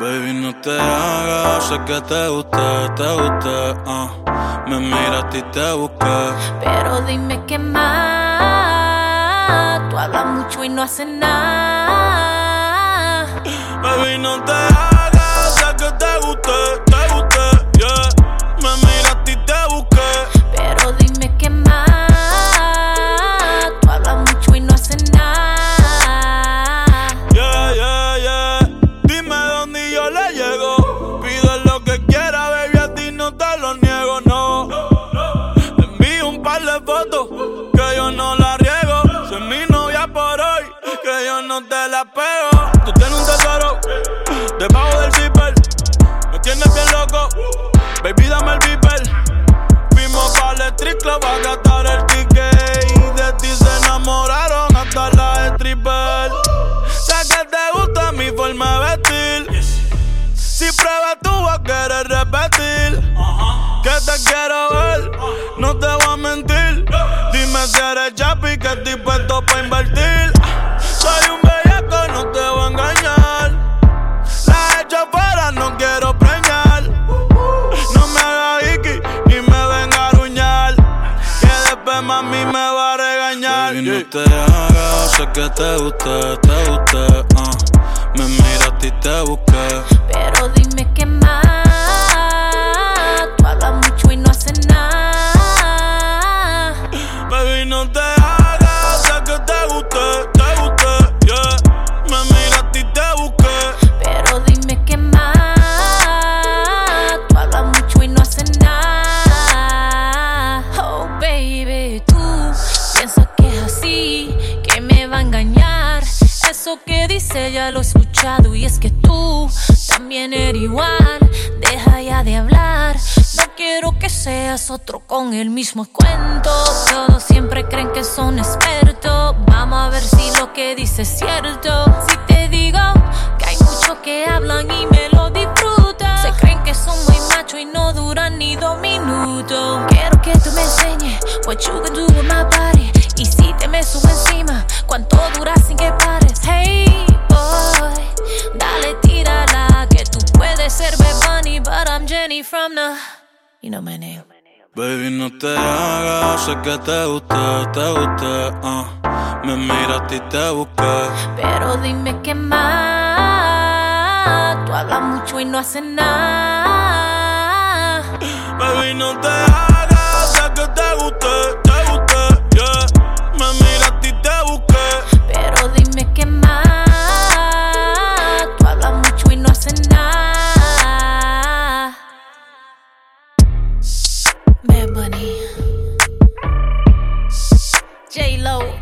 Baby, no te hagas, sé que te gusta, te gusta. Uh. Me miraste y te busqué. Pero dime qué más. Tú hablas mucho y no haces nada. Baby, no te la. Tú tienes un tesoro debajo del zipper. Me tienes bien loco, baby, dame el beeper. Fuimos para el street club a gastar el ticket. De ti se enamoraron hasta las strippers. Sé que te gusta mi forma de vestir. Si pruebas tú vas a querer repetir. Que te quiero te hagas, sé que te gusta, te gusta. uh. Me miraste y te busqué. Pero dime qué más. Eso que dice ya lo he escuchado y es que tú también eres igual. Deja ya de hablar. No quiero que seas otro con el mismo cuento. Todos siempre creen que son expertos. Vamos a ver si lo que dices es cierto. Si te digo que tú me enseñes what you can do with my body. Y si te me subo encima, cuánto dura sin que pares. Hey boy, dale tírala que tú puedes ser Bad Bunny, but I'm Jenny from the, you know my name. Baby, no te hagas, sé que te gusta, te gusta. uh. Me miraste y te busqué. Pero dime qué más. Tú hablas mucho y no haces nada. Baby, no te Bad Bunny. J-Lo.